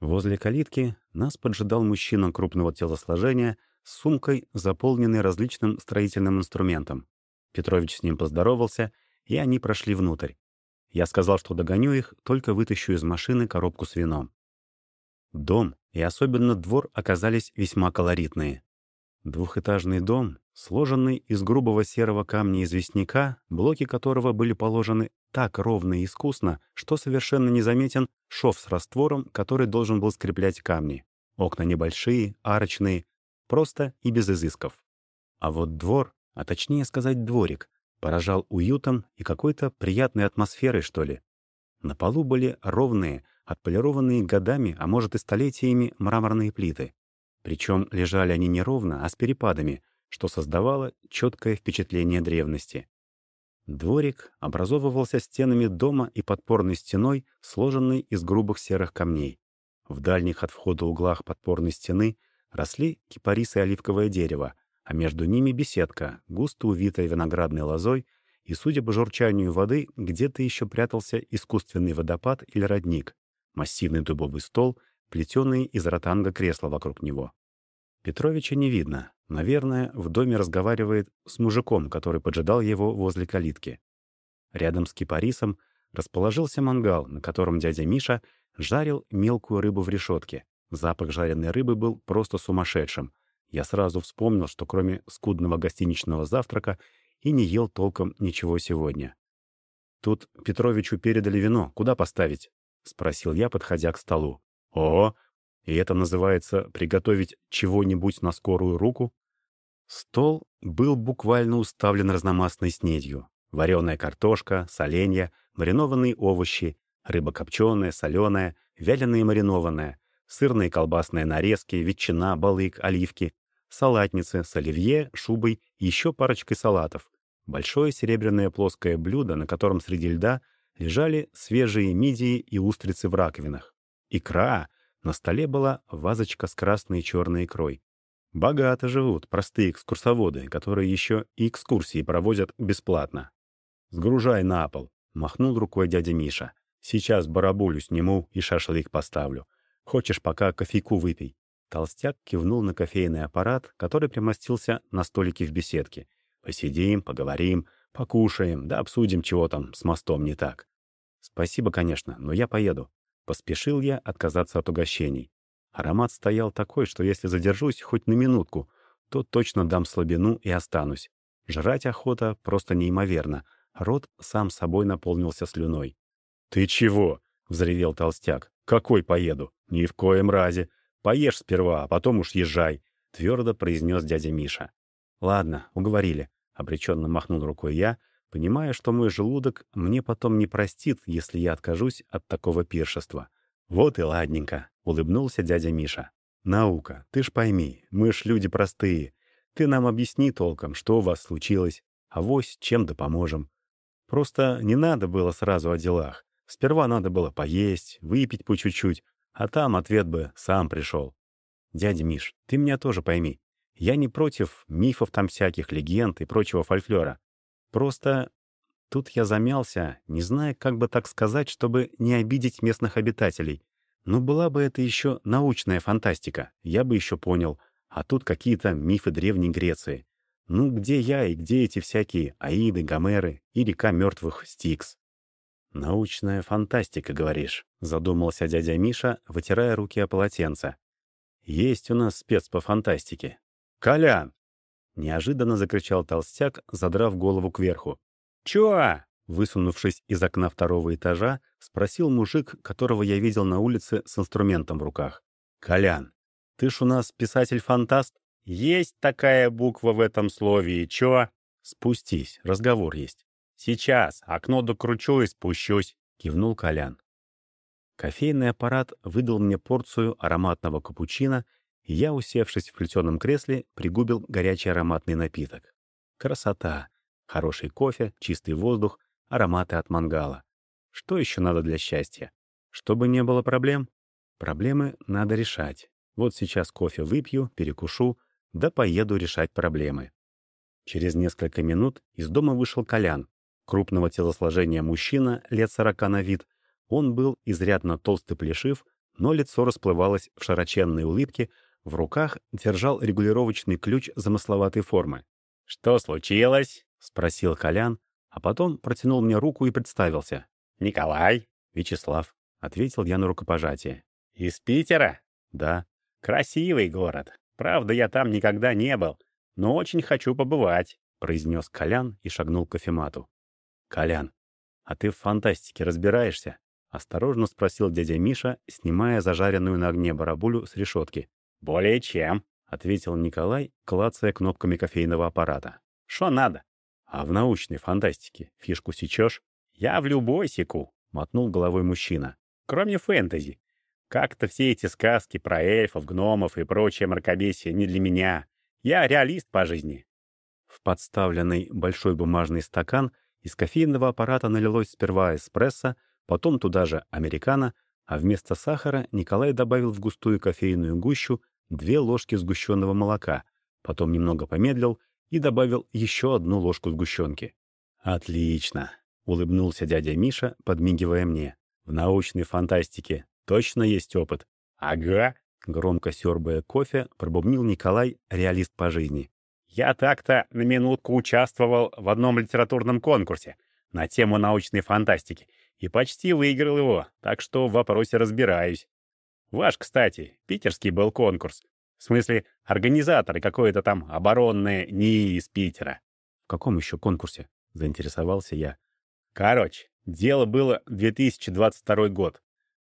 Возле калитки нас поджидал мужчина крупного телосложения с сумкой, заполненной различным строительным инструментом. Петрович с ним поздоровался, и они прошли внутрь. Я сказал, что догоню их, только вытащу из машины коробку с вином. Дом и особенно двор оказались весьма колоритные. Двухэтажный дом, сложенный из грубого серого камня известняка, блоки которого были положены так ровно и искусно, что совершенно незаметен шов с раствором, который должен был скреплять камни. Окна небольшие, арочные, просто и без изысков. А вот двор, а точнее сказать дворик, поражал уютом и какой-то приятной атмосферой, что ли. На полу были ровные, отполированные годами, а может и столетиями, мраморные плиты. Причем лежали они не ровно, а с перепадами, что создавало четкое впечатление древности. Дворик образовывался стенами дома и подпорной стеной, сложенной из грубых серых камней. В дальних от входа углах подпорной стены росли кипарис и оливковое дерево, а между ними беседка, густо увитая виноградной лозой, и, судя по журчанию воды, где-то еще прятался искусственный водопад или родник, массивный дубовый стол — плетеные из ротанга кресла вокруг него. Петровича не видно. Наверное, в доме разговаривает с мужиком, который поджидал его возле калитки. Рядом с кипарисом расположился мангал, на котором дядя Миша жарил мелкую рыбу в решетке. Запах жареной рыбы был просто сумасшедшим. Я сразу вспомнил, что кроме скудного гостиничного завтрака и не ел толком ничего сегодня. «Тут Петровичу передали вино. Куда поставить?» — спросил я, подходя к столу. О, и это называется приготовить чего-нибудь на скорую руку? Стол был буквально уставлен разномастной снедью. Вареная картошка, соленья, маринованные овощи, рыба копченая, соленая, вяленая и маринованная, сырные колбасные нарезки, ветчина, балык, оливки, салатницы с оливье, шубой и еще парочкой салатов. Большое серебряное плоское блюдо, на котором среди льда лежали свежие мидии и устрицы в раковинах. Икра. На столе была вазочка с красной и черной икрой. Богато живут простые экскурсоводы, которые еще и экскурсии проводят бесплатно. «Сгружай на пол», — махнул рукой дядя Миша. «Сейчас барабулю сниму и шашлык поставлю. Хочешь, пока кофейку выпей?» Толстяк кивнул на кофейный аппарат, который примостился на столике в беседке. «Посидим, поговорим, покушаем, да обсудим, чего там с мостом не так». «Спасибо, конечно, но я поеду. Поспешил я отказаться от угощений. Аромат стоял такой, что если задержусь хоть на минутку, то точно дам слабину и останусь. Жрать охота просто неимоверно. Рот сам собой наполнился слюной. «Ты чего?» — взревел толстяк. «Какой поеду? Ни в коем разе. Поешь сперва, а потом уж езжай», — твердо произнес дядя Миша. «Ладно, уговорили», — обреченно махнул рукой я, понимая, что мой желудок мне потом не простит, если я откажусь от такого пиршества. «Вот и ладненько», — улыбнулся дядя Миша. «Наука, ты ж пойми, мы ж люди простые. Ты нам объясни толком, что у вас случилось, а вось чем да поможем. Просто не надо было сразу о делах. Сперва надо было поесть, выпить по чуть-чуть, а там ответ бы сам пришел. Дядя Миш, ты меня тоже пойми. Я не против мифов там всяких, легенд и прочего фольклора. Просто тут я замялся, не зная, как бы так сказать, чтобы не обидеть местных обитателей. Но была бы это еще научная фантастика, я бы еще понял. А тут какие-то мифы Древней Греции. Ну, где я и где эти всякие Аиды, Гомеры и река мертвых Стикс? «Научная фантастика, говоришь», — задумался дядя Миша, вытирая руки о полотенце. «Есть у нас спец по фантастике. Колян, Неожиданно закричал толстяк, задрав голову кверху. «Чё?» Высунувшись из окна второго этажа, спросил мужик, которого я видел на улице с инструментом в руках. «Колян, ты ж у нас писатель-фантаст?» «Есть такая буква в этом слове, и чё?» «Спустись, разговор есть». «Сейчас, окно докручу и спущусь», — кивнул Колян. Кофейный аппарат выдал мне порцию ароматного капучино я, усевшись в плетеном кресле, пригубил горячий ароматный напиток. Красота! Хороший кофе, чистый воздух, ароматы от мангала. Что еще надо для счастья? Чтобы не было проблем? Проблемы надо решать. Вот сейчас кофе выпью, перекушу, да поеду решать проблемы. Через несколько минут из дома вышел Колян, крупного телосложения мужчина, лет сорока на вид. Он был изрядно толстый плешив, но лицо расплывалось в широченной улыбке, в руках держал регулировочный ключ замысловатой формы. «Что случилось?» — спросил Колян, а потом протянул мне руку и представился. «Николай?» «Вячеслав», — ответил я на рукопожатие. «Из Питера?» «Да». «Красивый город. Правда, я там никогда не был, но очень хочу побывать», — произнес Колян и шагнул к кофемату. «Колян, а ты в фантастике разбираешься?» — осторожно спросил дядя Миша, снимая зажаренную на огне барабулю с решетки. «Более чем», — ответил Николай, клацая кнопками кофейного аппарата. «Шо надо?» «А в научной фантастике фишку сечешь?» «Я в любой секу», — мотнул головой мужчина. «Кроме фэнтези. Как-то все эти сказки про эльфов, гномов и прочее мракобесие не для меня. Я реалист по жизни». В подставленный большой бумажный стакан из кофейного аппарата налилось сперва эспрессо, потом туда же американо, а вместо сахара Николай добавил в густую кофейную гущу две ложки сгущенного молока, потом немного помедлил и добавил еще одну ложку сгущенки. «Отлично!» — улыбнулся дядя Миша, подмигивая мне. «В научной фантастике Точно есть опыт? Ага. Громко сербая кофе, пробубнил Николай, реалист по жизни. Я так-то на минутку участвовал в одном литературном конкурсе на тему научной фантастики и почти выиграл его, так что в вопросе разбираюсь. Ваш, кстати, питерский был конкурс. В смысле, организаторы какое-то там оборонное НИИ из Питера. В каком еще конкурсе? Заинтересовался я. Короче, дело было 2022 год.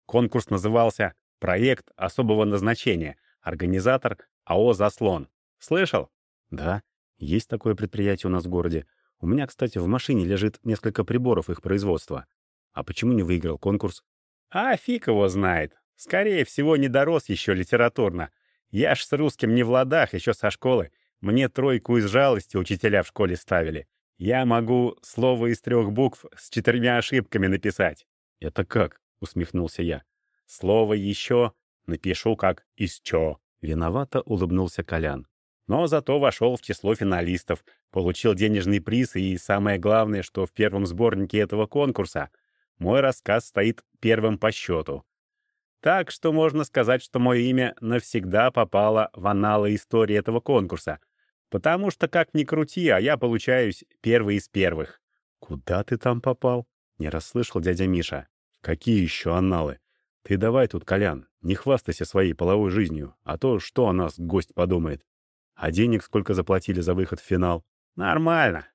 Конкурс назывался «Проект особого назначения. Организатор АО «Заслон». Слышал? Да, есть такое предприятие у нас в городе. У меня, кстати, в машине лежит несколько приборов их производства. А почему не выиграл конкурс? А фиг его знает. Скорее всего, не дорос еще литературно. Я ж с русским не в ладах еще со школы. Мне тройку из жалости учителя в школе ставили. Я могу слово из трех букв с четырьмя ошибками написать. Это как? — усмехнулся я. «Слово «еще» напишу как «исчо». Виновато улыбнулся Колян. Но зато вошел в число финалистов, получил денежный приз и, самое главное, что в первом сборнике этого конкурса мой рассказ стоит первым по счету. Так что можно сказать, что мое имя навсегда попало в аналы истории этого конкурса, потому что, как ни крути, а я получаюсь первый из первых. «Куда ты там попал?» — не расслышал дядя Миша. Какие еще анналы? Ты давай тут, Колян, не хвастайся своей половой жизнью, а то что о нас гость подумает. А денег сколько заплатили за выход в финал? Нормально.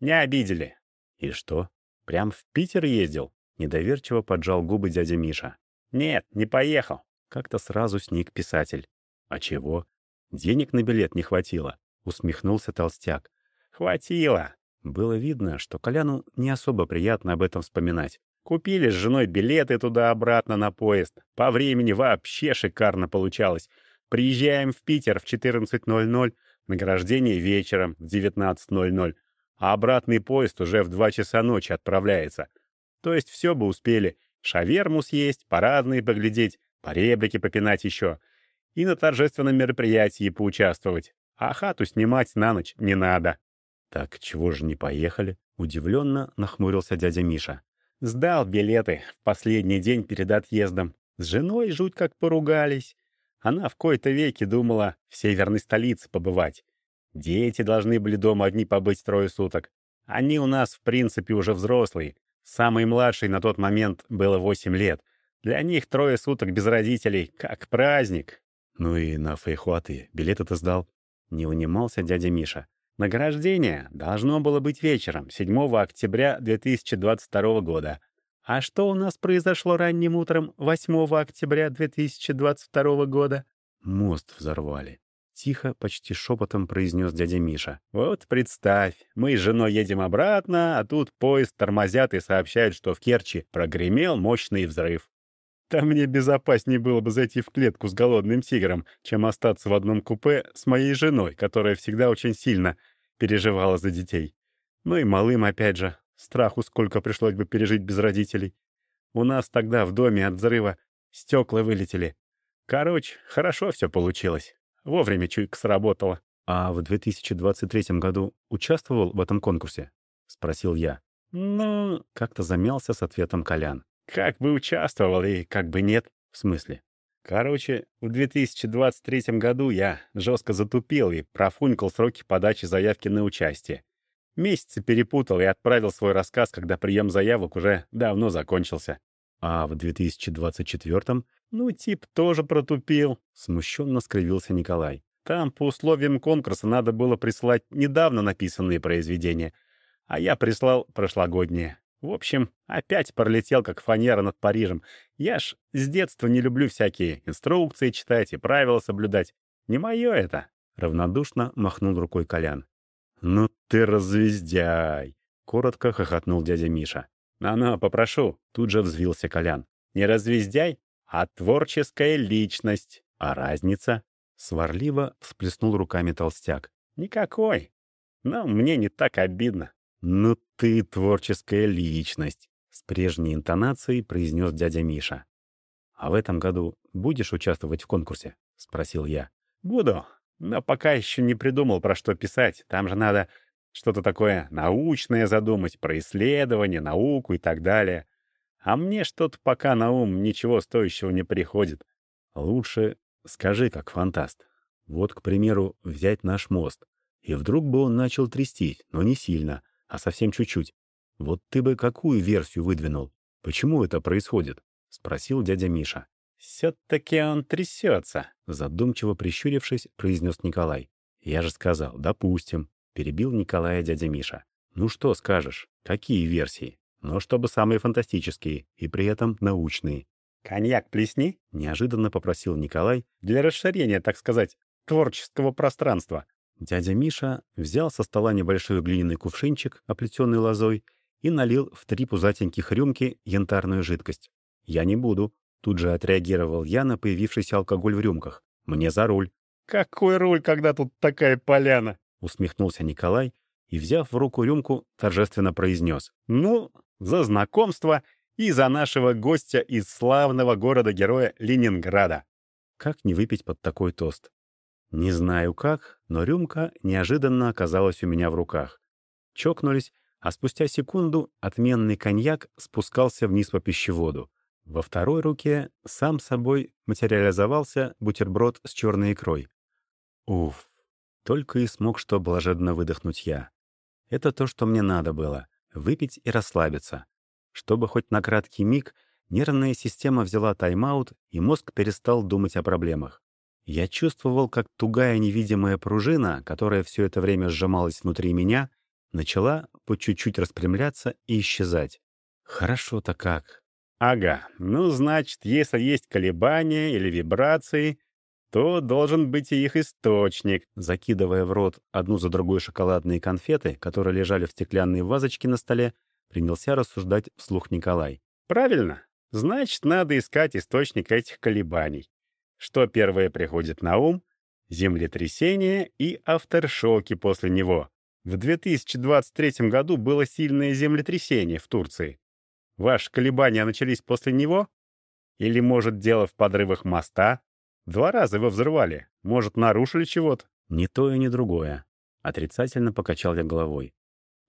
Не обидели. И что? Прям в Питер ездил? Недоверчиво поджал губы дядя Миша. Нет, не поехал. Как-то сразу сник писатель. А чего? Денег на билет не хватило. Усмехнулся толстяк. Хватило. Было видно, что Коляну не особо приятно об этом вспоминать. Купили с женой билеты туда-обратно на поезд. По времени вообще шикарно получалось. Приезжаем в Питер в 14.00, награждение вечером в 19.00, а обратный поезд уже в 2 часа ночи отправляется. То есть все бы успели. Шаверму съесть, парадные поглядеть, по ребрике попинать еще. И на торжественном мероприятии поучаствовать. А хату снимать на ночь не надо. «Так чего же не поехали?» — удивленно нахмурился дядя Миша. Сдал билеты в последний день перед отъездом. С женой жуть как поругались. Она в кои-то веки думала в северной столице побывать. Дети должны были дома одни побыть трое суток. Они у нас, в принципе, уже взрослые. Самый младший на тот момент было восемь лет. Для них трое суток без родителей, как праздник. Ну и на Фейхуаты билеты-то сдал. Не унимался дядя Миша. Награждение должно было быть вечером, 7 октября 2022 года. А что у нас произошло ранним утром 8 октября 2022 года? Мост взорвали. Тихо, почти шепотом произнес дядя Миша. «Вот представь, мы с женой едем обратно, а тут поезд тормозят и сообщают, что в Керчи прогремел мощный взрыв. Там мне безопаснее было бы зайти в клетку с голодным тигром, чем остаться в одном купе с моей женой, которая всегда очень сильно переживала за детей. Ну и малым, опять же, страху сколько пришлось бы пережить без родителей. У нас тогда в доме от взрыва стекла вылетели. Короче, хорошо все получилось. Вовремя чуйка сработала. «А в 2023 году участвовал в этом конкурсе?» — спросил я. «Ну...» — как-то замялся с ответом Колян. Как бы участвовал и как бы нет. В смысле? Короче, в 2023 году я жестко затупил и профунькал сроки подачи заявки на участие. Месяцы перепутал и отправил свой рассказ, когда прием заявок уже давно закончился. А в 2024-м, ну, тип тоже протупил, смущенно скривился Николай. Там по условиям конкурса надо было прислать недавно написанные произведения, а я прислал прошлогодние. В общем, опять пролетел, как фанера над Парижем. Я ж с детства не люблю всякие инструкции читать и правила соблюдать. Не мое это. Равнодушно махнул рукой Колян. «Ну ты развездяй!» — коротко хохотнул дядя Миша. «Ну-ну, попрошу!» — тут же взвился Колян. «Не развездяй, а творческая личность. А разница?» Сварливо всплеснул руками толстяк. «Никакой. Но мне не так обидно. «Ну ты творческая личность», — с прежней интонацией произнес дядя Миша. «А в этом году будешь участвовать в конкурсе?» — спросил я. «Буду, но пока еще не придумал, про что писать. Там же надо что-то такое научное задумать, про исследование, науку и так далее. А мне что-то пока на ум ничего стоящего не приходит. Лучше скажи, как фантаст. Вот, к примеру, взять наш мост. И вдруг бы он начал трястись, но не сильно — а совсем чуть-чуть. Вот ты бы какую версию выдвинул? Почему это происходит? Спросил дядя Миша. «Все-таки он трясется», — задумчиво прищурившись, произнес Николай. «Я же сказал, допустим», — перебил Николая дядя Миша. «Ну что скажешь? Какие версии? Но чтобы самые фантастические и при этом научные». «Коньяк плесни?» — неожиданно попросил Николай. «Для расширения, так сказать, творческого пространства». Дядя Миша взял со стола небольшой глиняный кувшинчик, оплетенный лозой, и налил в три пузатеньких рюмки янтарную жидкость. «Я не буду», — тут же отреагировал я на появившийся алкоголь в рюмках. «Мне за руль». «Какой руль, когда тут такая поляна?» — усмехнулся Николай и, взяв в руку рюмку, торжественно произнес. «Ну, за знакомство и за нашего гостя из славного города-героя Ленинграда». Как не выпить под такой тост? Не знаю как, но рюмка неожиданно оказалась у меня в руках. Чокнулись, а спустя секунду отменный коньяк спускался вниз по пищеводу. Во второй руке сам собой материализовался бутерброд с черной икрой. Уф, только и смог что блаженно выдохнуть я. Это то, что мне надо было — выпить и расслабиться. Чтобы хоть на краткий миг нервная система взяла тайм-аут, и мозг перестал думать о проблемах. Я чувствовал, как тугая невидимая пружина, которая все это время сжималась внутри меня, начала по чуть-чуть распрямляться и исчезать. Хорошо-то как. Ага, ну, значит, если есть колебания или вибрации, то должен быть и их источник. Закидывая в рот одну за другой шоколадные конфеты, которые лежали в стеклянной вазочке на столе, принялся рассуждать вслух Николай. Правильно. Значит, надо искать источник этих колебаний. Что первое приходит на ум? Землетрясение и авторшоки после него. В 2023 году было сильное землетрясение в Турции. Ваши колебания начались после него? Или, может, дело в подрывах моста? Два раза его взрывали. Может, нарушили чего-то? Ни то и ни другое. Отрицательно покачал я головой.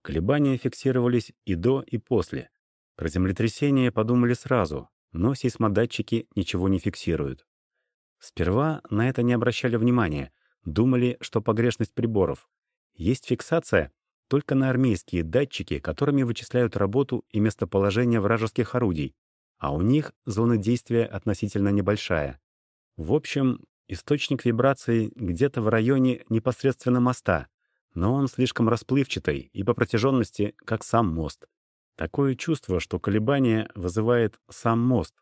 Колебания фиксировались и до, и после. Про землетрясение подумали сразу, но сейсмодатчики ничего не фиксируют. Сперва на это не обращали внимания, думали, что погрешность приборов. Есть фиксация только на армейские датчики, которыми вычисляют работу и местоположение вражеских орудий, а у них зона действия относительно небольшая. В общем, источник вибрации где-то в районе непосредственно моста, но он слишком расплывчатый и по протяженности, как сам мост. Такое чувство, что колебание вызывает сам мост,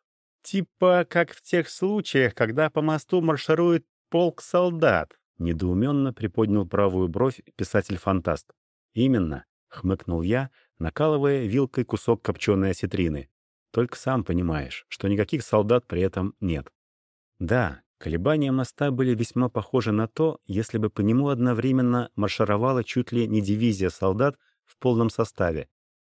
Типа как в тех случаях, когда по мосту марширует полк солдат. Недоуменно приподнял правую бровь писатель-фантаст. «Именно», — хмыкнул я, накалывая вилкой кусок копченой осетрины. «Только сам понимаешь, что никаких солдат при этом нет». Да, колебания моста были весьма похожи на то, если бы по нему одновременно маршировала чуть ли не дивизия солдат в полном составе.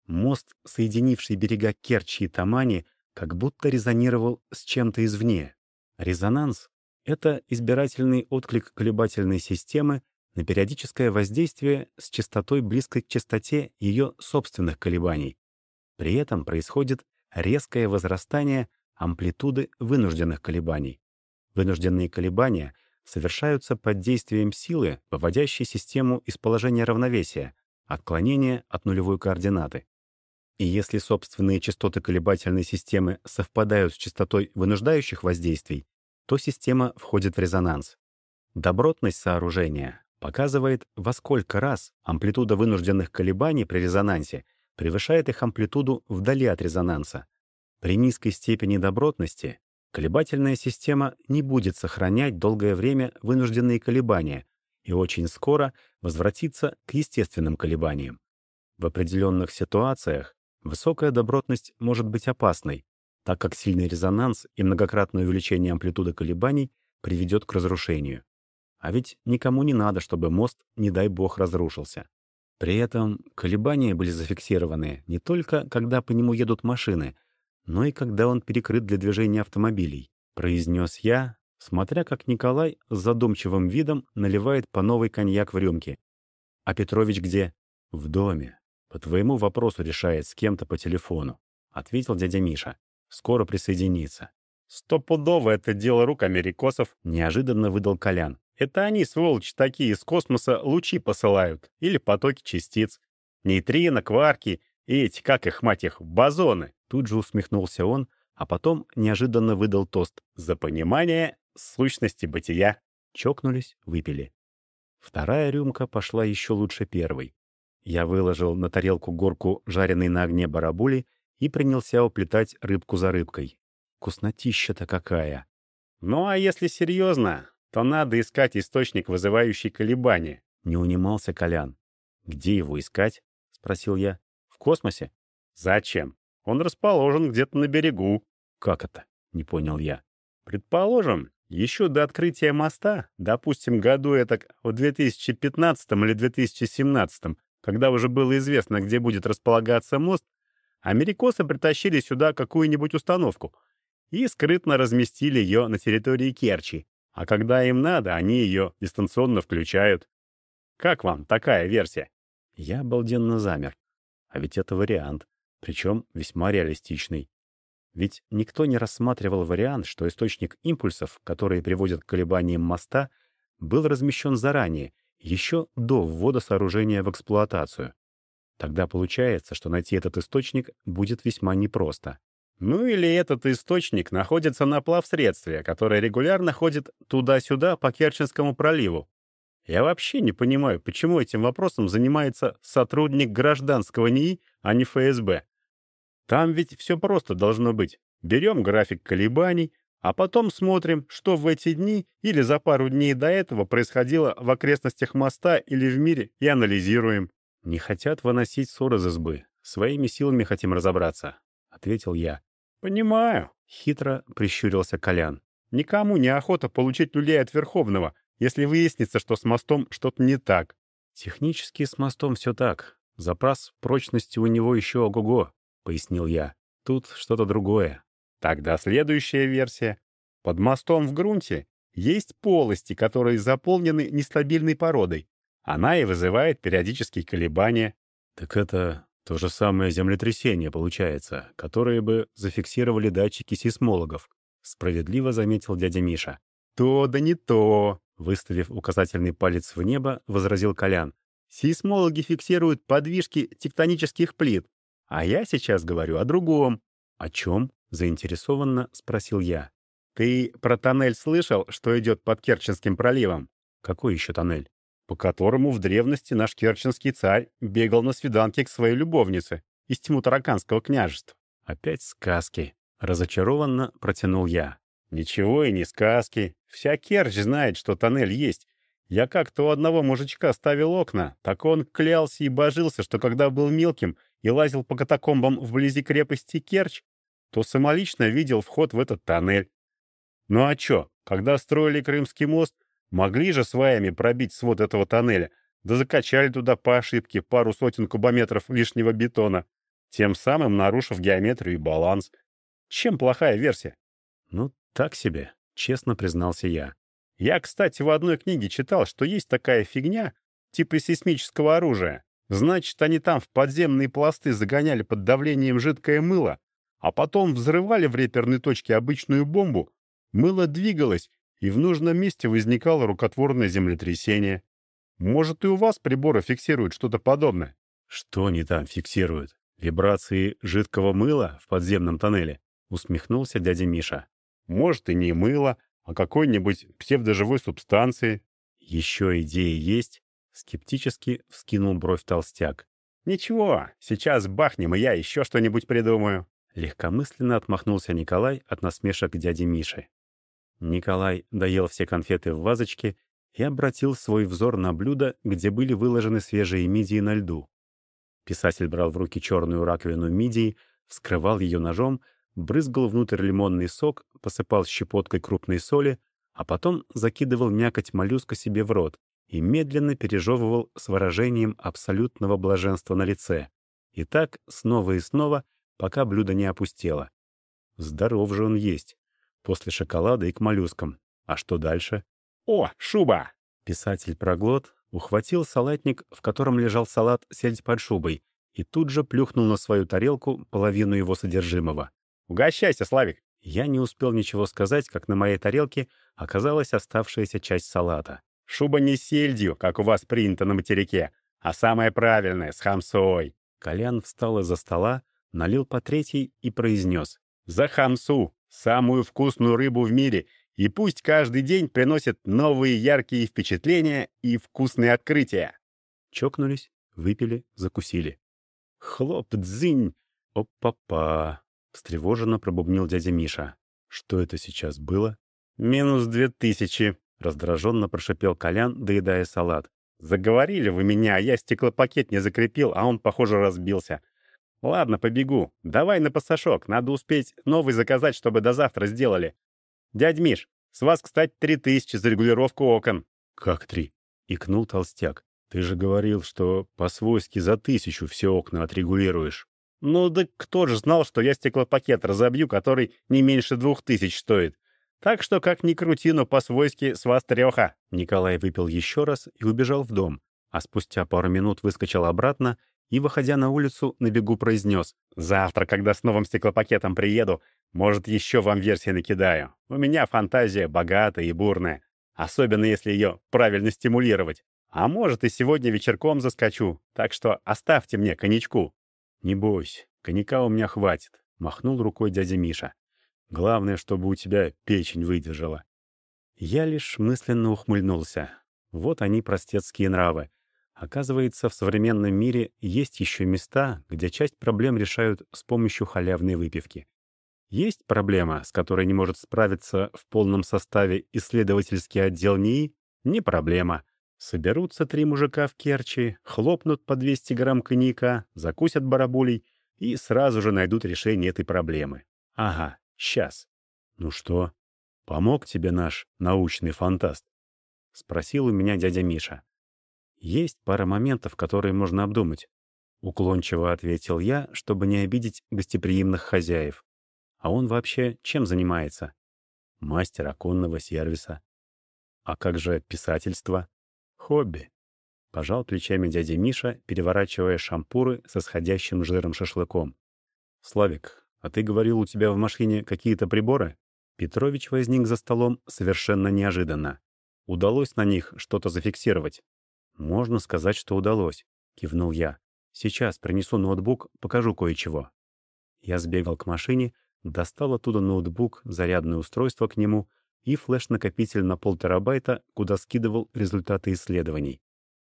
Мост, соединивший берега Керчи и Тамани, как будто резонировал с чем-то извне. Резонанс — это избирательный отклик колебательной системы на периодическое воздействие с частотой близкой к частоте ее собственных колебаний. При этом происходит резкое возрастание амплитуды вынужденных колебаний. Вынужденные колебания совершаются под действием силы, выводящей систему из положения равновесия, отклонения от нулевой координаты. И если собственные частоты колебательной системы совпадают с частотой вынуждающих воздействий, то система входит в резонанс. Добротность сооружения показывает, во сколько раз амплитуда вынужденных колебаний при резонансе превышает их амплитуду вдали от резонанса. При низкой степени добротности колебательная система не будет сохранять долгое время вынужденные колебания и очень скоро возвратится к естественным колебаниям. В определенных ситуациях высокая добротность может быть опасной, так как сильный резонанс и многократное увеличение амплитуды колебаний приведет к разрушению. А ведь никому не надо, чтобы мост, не дай бог, разрушился. При этом колебания были зафиксированы не только, когда по нему едут машины, но и когда он перекрыт для движения автомобилей, произнес я, смотря как Николай с задумчивым видом наливает по новой коньяк в рюмки. «А Петрович где?» «В доме. По твоему вопросу решает с кем-то по телефону», — ответил дядя Миша. «Скоро присоединится». «Стопудово это дело рук америкосов», — неожиданно выдал Колян. Это они, сволочь, такие из космоса лучи посылают. Или потоки частиц. Нейтрино, кварки и эти, как их, мать их, бозоны. Тут же усмехнулся он, а потом неожиданно выдал тост. За понимание сущности бытия. Чокнулись, выпили. Вторая рюмка пошла еще лучше первой. Я выложил на тарелку горку жареной на огне барабули и принялся уплетать рыбку за рыбкой. Вкуснотища-то какая! Ну а если серьезно, то надо искать источник, вызывающий колебания. Не унимался Колян. «Где его искать?» — спросил я. «В космосе?» «Зачем? Он расположен где-то на берегу». «Как это?» — не понял я. «Предположим, еще до открытия моста, допустим, году это в 2015 или 2017, когда уже было известно, где будет располагаться мост, америкосы притащили сюда какую-нибудь установку и скрытно разместили ее на территории Керчи, а когда им надо, они ее дистанционно включают. Как вам такая версия? Я обалденно замер. А ведь это вариант, причем весьма реалистичный. Ведь никто не рассматривал вариант, что источник импульсов, которые приводят к колебаниям моста, был размещен заранее, еще до ввода сооружения в эксплуатацию. Тогда получается, что найти этот источник будет весьма непросто. Ну или этот источник находится на плавсредстве, которое регулярно ходит туда-сюда по Керченскому проливу. Я вообще не понимаю, почему этим вопросом занимается сотрудник гражданского НИИ, а не ФСБ. Там ведь все просто должно быть. Берем график колебаний, а потом смотрим, что в эти дни или за пару дней до этого происходило в окрестностях моста или в мире, и анализируем. «Не хотят выносить ссор из избы. Своими силами хотим разобраться», — ответил я. «Понимаю», — хитро прищурился Колян. «Никому не охота получить люлей от Верховного, если выяснится, что с мостом что-то не так». «Технически с мостом все так. Запас прочности у него еще ого-го», — пояснил я. «Тут что-то другое». Тогда следующая версия. Под мостом в грунте есть полости, которые заполнены нестабильной породой. Она и вызывает периодические колебания. «Так это то же самое землетрясение получается, которое бы зафиксировали датчики сейсмологов, справедливо заметил дядя Миша. То да не то, выставив указательный палец в небо, возразил Колян. Сейсмологи фиксируют подвижки тектонических плит, а я сейчас говорю о другом. О чем? заинтересованно спросил я. Ты про тоннель слышал, что идет под Керченским проливом? Какой еще тоннель? по которому в древности наш керченский царь бегал на свиданке к своей любовнице из Тимутараканского княжества. Опять сказки. Разочарованно протянул я. Ничего и не сказки. Вся Керчь знает, что тоннель есть. Я как-то у одного мужичка ставил окна, так он клялся и божился, что когда был мелким и лазил по катакомбам вблизи крепости Керчь, то самолично видел вход в этот тоннель. Ну а чё, когда строили Крымский мост, Могли же сваями пробить свод этого тоннеля, да закачали туда по ошибке пару сотен кубометров лишнего бетона, тем самым нарушив геометрию и баланс. Чем плохая версия? Ну, так себе, честно признался я. Я, кстати, в одной книге читал, что есть такая фигня, типа сейсмического оружия. Значит, они там в подземные пласты загоняли под давлением жидкое мыло, а потом взрывали в реперной точке обычную бомбу, мыло двигалось, и в нужном месте возникало рукотворное землетрясение. Может, и у вас приборы фиксируют что-то подобное? Что они там фиксируют? Вибрации жидкого мыла в подземном тоннеле? Усмехнулся дядя Миша. Может, и не мыло, а какой-нибудь псевдоживой субстанции. Еще идеи есть? Скептически вскинул бровь толстяк. «Ничего, сейчас бахнем, и я еще что-нибудь придумаю». Легкомысленно отмахнулся Николай от насмешек дяди Миши. Николай доел все конфеты в вазочке и обратил свой взор на блюдо, где были выложены свежие мидии на льду. Писатель брал в руки черную раковину мидии, вскрывал ее ножом, брызгал внутрь лимонный сок, посыпал щепоткой крупной соли, а потом закидывал мякоть моллюска себе в рот и медленно пережевывал с выражением абсолютного блаженства на лице. И так снова и снова, пока блюдо не опустело. Здоров же он есть. После шоколада и к моллюскам. А что дальше? «О, шуба!» Писатель-проглот ухватил салатник, в котором лежал салат сельдь под шубой, и тут же плюхнул на свою тарелку половину его содержимого. «Угощайся, Славик!» Я не успел ничего сказать, как на моей тарелке оказалась оставшаяся часть салата. «Шуба не сельдью, как у вас принято на материке, а самое правильное, с хамсой!» Колян встал из-за стола, налил по третьей и произнес. «За хамсу! Самую вкусную рыбу в мире! И пусть каждый день приносит новые яркие впечатления и вкусные открытия!» Чокнулись, выпили, закусили. «Хлоп-дзынь! Оп-па-па!» — встревоженно пробубнил дядя Миша. «Что это сейчас было?» «Минус две тысячи!» — раздраженно прошипел Колян, доедая салат. «Заговорили вы меня, а я стеклопакет не закрепил, а он, похоже, разбился. Ладно, побегу. Давай на пассажок, надо успеть новый заказать, чтобы до завтра сделали. Дядь Миш, с вас, кстати, три тысячи за регулировку окон». «Как три?» — икнул толстяк. «Ты же говорил, что по-свойски за тысячу все окна отрегулируешь». «Ну да кто же знал, что я стеклопакет разобью, который не меньше двух тысяч стоит? Так что, как ни крути, но по-свойски с вас треха». Николай выпил еще раз и убежал в дом, а спустя пару минут выскочил обратно и, выходя на улицу, на бегу произнес. «Завтра, когда с новым стеклопакетом приеду, может, еще вам версии накидаю. У меня фантазия богатая и бурная, особенно если ее правильно стимулировать. А может, и сегодня вечерком заскочу, так что оставьте мне коньячку». «Не бойся, коньяка у меня хватит», — махнул рукой дядя Миша. «Главное, чтобы у тебя печень выдержала». Я лишь мысленно ухмыльнулся. Вот они, простецкие нравы. Оказывается, в современном мире есть еще места, где часть проблем решают с помощью халявной выпивки. Есть проблема, с которой не может справиться в полном составе исследовательский отдел НИИ? Не проблема. Соберутся три мужика в Керчи, хлопнут по 200 грамм коньяка, закусят барабулей и сразу же найдут решение этой проблемы. Ага, сейчас. Ну что, помог тебе наш научный фантаст? Спросил у меня дядя Миша. Есть пара моментов, которые можно обдумать. Уклончиво ответил я, чтобы не обидеть гостеприимных хозяев. А он вообще чем занимается? Мастер оконного сервиса. А как же писательство? Хобби. Пожал плечами дядя Миша, переворачивая шампуры со сходящим жиром шашлыком. «Славик, а ты говорил, у тебя в машине какие-то приборы?» Петрович возник за столом совершенно неожиданно. Удалось на них что-то зафиксировать? «Можно сказать, что удалось», — кивнул я. «Сейчас принесу ноутбук, покажу кое-чего». Я сбегал к машине, достал оттуда ноутбук, зарядное устройство к нему и флеш-накопитель на полтерабайта, куда скидывал результаты исследований.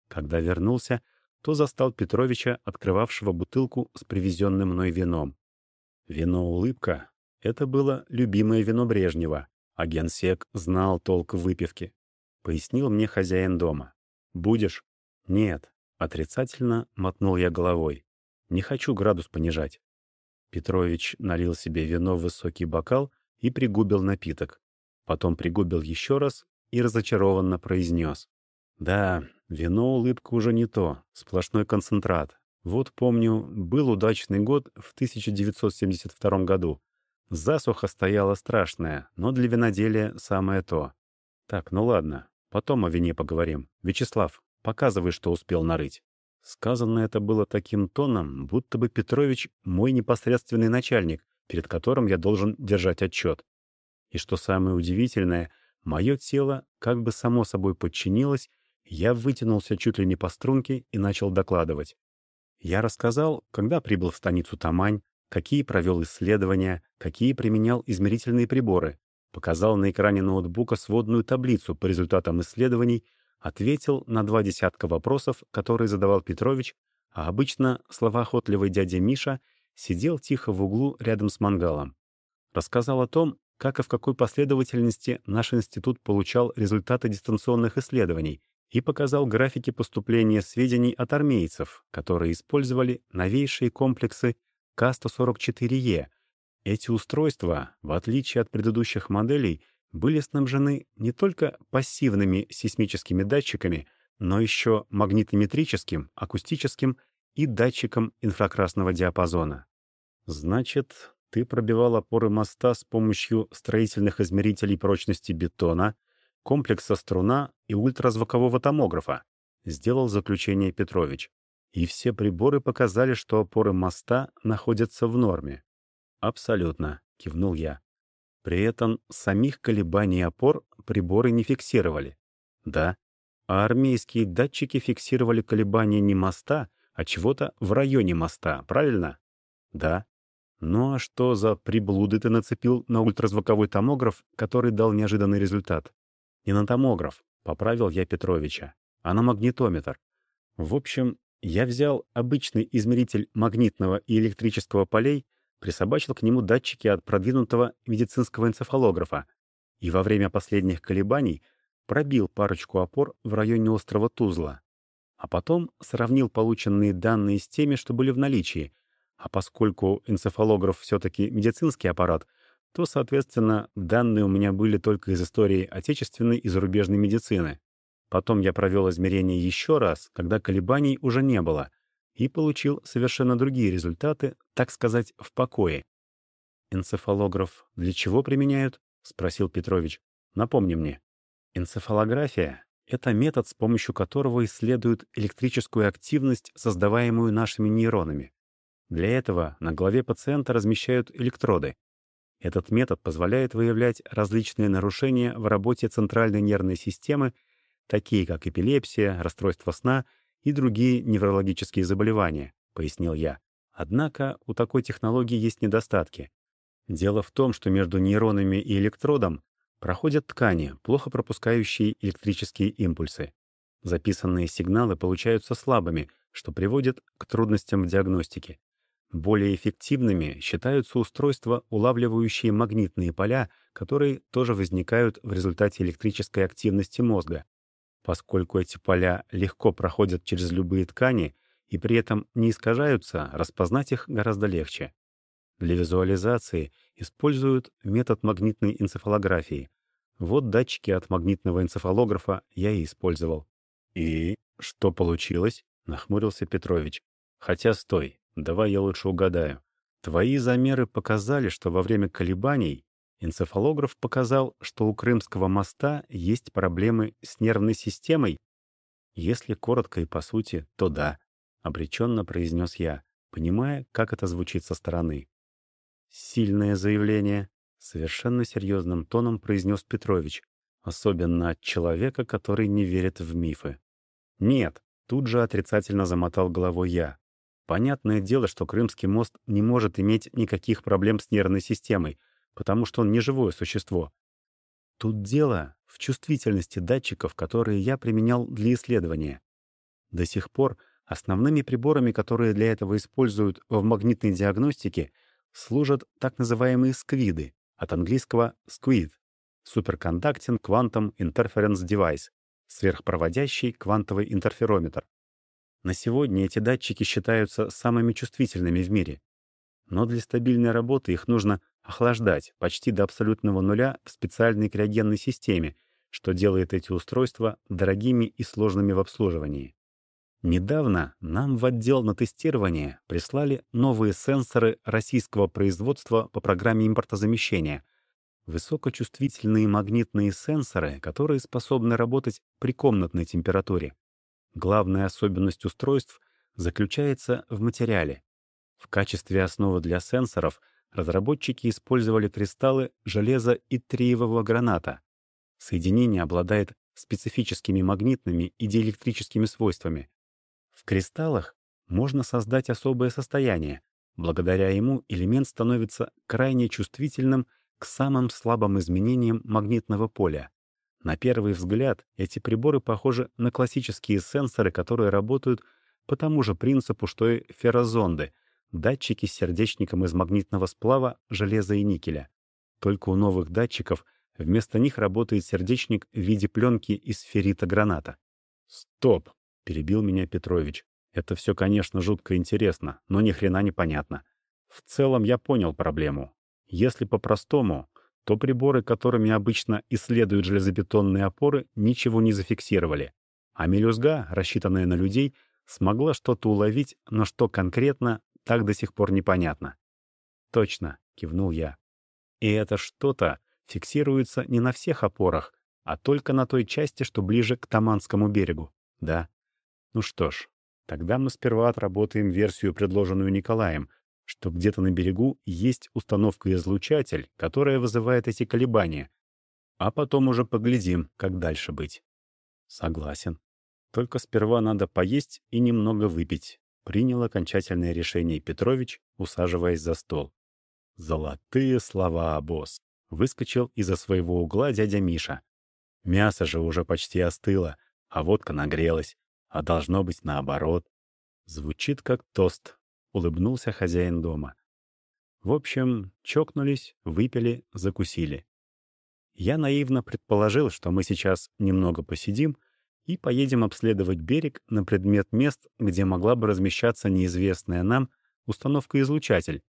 Когда вернулся, то застал Петровича, открывавшего бутылку с привезенным мной вином. Вино «Улыбка» — это было любимое вино Брежнева, а генсек знал толк в выпивке. Пояснил мне хозяин дома. «Будешь?» «Нет», — отрицательно мотнул я головой. «Не хочу градус понижать». Петрович налил себе вино в высокий бокал и пригубил напиток. Потом пригубил еще раз и разочарованно произнес. «Да, вино улыбка уже не то, сплошной концентрат. Вот помню, был удачный год в 1972 году. Засуха стояла страшная, но для виноделия самое то. Так, ну ладно, потом о вине поговорим. Вячеслав, показывай, что успел нарыть». Сказано это было таким тоном, будто бы Петрович — мой непосредственный начальник, перед которым я должен держать отчет. И что самое удивительное, Мое тело как бы само собой подчинилось, я вытянулся чуть ли не по струнке и начал докладывать. Я рассказал, когда прибыл в станицу Тамань, какие провел исследования, какие применял измерительные приборы, показал на экране ноутбука сводную таблицу по результатам исследований, ответил на два десятка вопросов, которые задавал Петрович, а обычно словоохотливый дядя Миша сидел тихо в углу рядом с мангалом. Рассказал о том, как и в какой последовательности наш институт получал результаты дистанционных исследований и показал графики поступления сведений от армейцев, которые использовали новейшие комплексы К-144Е. Эти устройства, в отличие от предыдущих моделей, были снабжены не только пассивными сейсмическими датчиками, но еще магнитометрическим, акустическим и датчиком инфракрасного диапазона. Значит, ты пробивал опоры моста с помощью строительных измерителей прочности бетона, комплекса струна и ультразвукового томографа, сделал заключение Петрович. И все приборы показали, что опоры моста находятся в норме. Абсолютно, кивнул я. При этом самих колебаний опор приборы не фиксировали. Да, а армейские датчики фиксировали колебания не моста, а чего-то в районе моста, правильно? Да. Ну а что за приблуды ты нацепил на ультразвуковой томограф, который дал неожиданный результат? Не на томограф, поправил я Петровича, а на магнитометр. В общем, я взял обычный измеритель магнитного и электрического полей, присобачил к нему датчики от продвинутого медицинского энцефалографа и во время последних колебаний пробил парочку опор в районе острова Тузла. А потом сравнил полученные данные с теми, что были в наличии, а поскольку энцефалограф все-таки медицинский аппарат, то, соответственно, данные у меня были только из истории отечественной и зарубежной медицины. Потом я провел измерение еще раз, когда колебаний уже не было, и получил совершенно другие результаты, так сказать, в покое. «Энцефалограф для чего применяют?» — спросил Петрович. «Напомни мне». Энцефалография — это метод, с помощью которого исследуют электрическую активность, создаваемую нашими нейронами. Для этого на голове пациента размещают электроды. Этот метод позволяет выявлять различные нарушения в работе центральной нервной системы, такие как эпилепсия, расстройство сна и другие неврологические заболевания, пояснил я. Однако у такой технологии есть недостатки. Дело в том, что между нейронами и электродом проходят ткани, плохо пропускающие электрические импульсы. Записанные сигналы получаются слабыми, что приводит к трудностям в диагностике. Более эффективными считаются устройства, улавливающие магнитные поля, которые тоже возникают в результате электрической активности мозга. Поскольку эти поля легко проходят через любые ткани и при этом не искажаются, распознать их гораздо легче. Для визуализации используют метод магнитной энцефалографии. Вот датчики от магнитного энцефалографа я и использовал. «И что получилось?» — нахмурился Петрович. «Хотя стой, Давай я лучше угадаю. Твои замеры показали, что во время колебаний энцефалограф показал, что у Крымского моста есть проблемы с нервной системой? Если коротко и по сути, то да, — обреченно произнес я, понимая, как это звучит со стороны. Сильное заявление, — совершенно серьезным тоном произнес Петрович, особенно от человека, который не верит в мифы. Нет, тут же отрицательно замотал головой я. Понятное дело, что Крымский мост не может иметь никаких проблем с нервной системой, потому что он не живое существо. Тут дело в чувствительности датчиков, которые я применял для исследования. До сих пор основными приборами, которые для этого используют в магнитной диагностике, служат так называемые сквиды, от английского squid — Superconducting Quantum Interference Device — сверхпроводящий квантовый интерферометр. На сегодня эти датчики считаются самыми чувствительными в мире. Но для стабильной работы их нужно охлаждать почти до абсолютного нуля в специальной криогенной системе, что делает эти устройства дорогими и сложными в обслуживании. Недавно нам в отдел на тестирование прислали новые сенсоры российского производства по программе импортозамещения. Высокочувствительные магнитные сенсоры, которые способны работать при комнатной температуре. Главная особенность устройств заключается в материале. В качестве основы для сенсоров разработчики использовали кристаллы железа и триевого граната. Соединение обладает специфическими магнитными и диэлектрическими свойствами. В кристаллах можно создать особое состояние. Благодаря ему элемент становится крайне чувствительным к самым слабым изменениям магнитного поля. На первый взгляд эти приборы похожи на классические сенсоры, которые работают по тому же принципу, что и феррозонды — датчики с сердечником из магнитного сплава, железа и никеля. Только у новых датчиков вместо них работает сердечник в виде пленки из феррита граната. «Стоп!» — перебил меня Петрович. «Это все, конечно, жутко интересно, но ни хрена не понятно. В целом я понял проблему. Если по-простому, то приборы, которыми обычно исследуют железобетонные опоры, ничего не зафиксировали. А мелюзга, рассчитанная на людей, смогла что-то уловить, но что конкретно, так до сих пор непонятно. «Точно», — кивнул я. «И это что-то фиксируется не на всех опорах, а только на той части, что ближе к Таманскому берегу. Да? Ну что ж, тогда мы сперва отработаем версию, предложенную Николаем, что где-то на берегу есть установка-излучатель, которая вызывает эти колебания. А потом уже поглядим, как дальше быть. Согласен. Только сперва надо поесть и немного выпить. Принял окончательное решение Петрович, усаживаясь за стол. Золотые слова, босс. Выскочил из-за своего угла дядя Миша. Мясо же уже почти остыло, а водка нагрелась. А должно быть наоборот. Звучит как тост, — улыбнулся хозяин дома. В общем, чокнулись, выпили, закусили. Я наивно предположил, что мы сейчас немного посидим и поедем обследовать берег на предмет мест, где могла бы размещаться неизвестная нам установка-излучатель.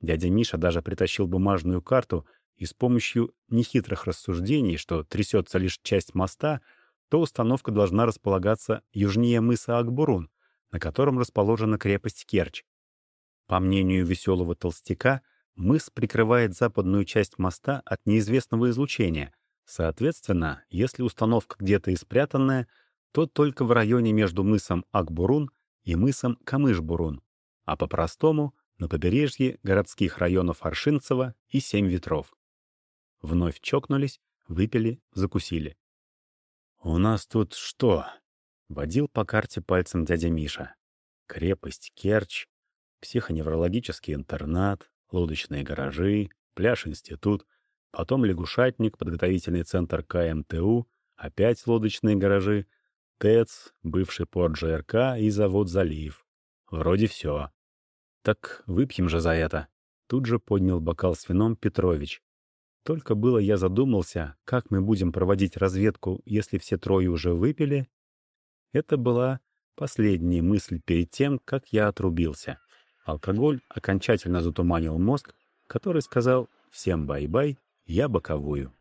Дядя Миша даже притащил бумажную карту и с помощью нехитрых рассуждений, что трясется лишь часть моста, то установка должна располагаться южнее мыса Акбурун, на котором расположена крепость Керчь. По мнению веселого толстяка, мыс прикрывает западную часть моста от неизвестного излучения. Соответственно, если установка где-то и спрятанная, то только в районе между мысом Акбурун и мысом Камышбурун, а по-простому — на побережье городских районов Аршинцева и Семь ветров. Вновь чокнулись, выпили, закусили. «У нас тут что?» — водил по карте пальцем дядя Миша. «Крепость Керчь, психоневрологический интернат, лодочные гаражи, пляж-институт, потом лягушатник, подготовительный центр КМТУ, опять лодочные гаражи, ТЭЦ, бывший порт ЖРК и завод «Залив». Вроде все. Так выпьем же за это. Тут же поднял бокал с вином Петрович. Только было я задумался, как мы будем проводить разведку, если все трое уже выпили. Это была последняя мысль перед тем, как я отрубился. Алкоголь окончательно затуманил мозг, который сказал «всем бай-бай, я боковую».